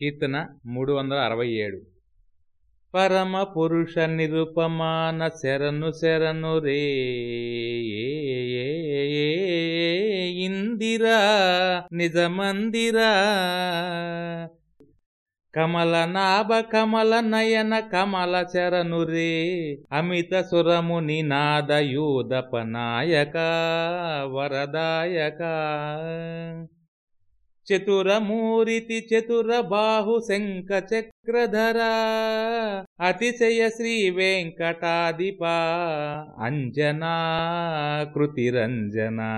కీర్తన మూడు వందల అరవై ఏడు. పరమ పురుష నిరుపమాన శరణు శరణు రే ఇందిరా నిజమందిరా. కమల నాభ కమల నయన కమల శరణు రే అమిత సురముని నాదయూదపనాయక వరదాయక. చతురమూరితి చతుర బాహు శంఖ చక్రధర అతిశయ శ్రీ వెంకటాదిపా అంజనా కృతిరంజనా.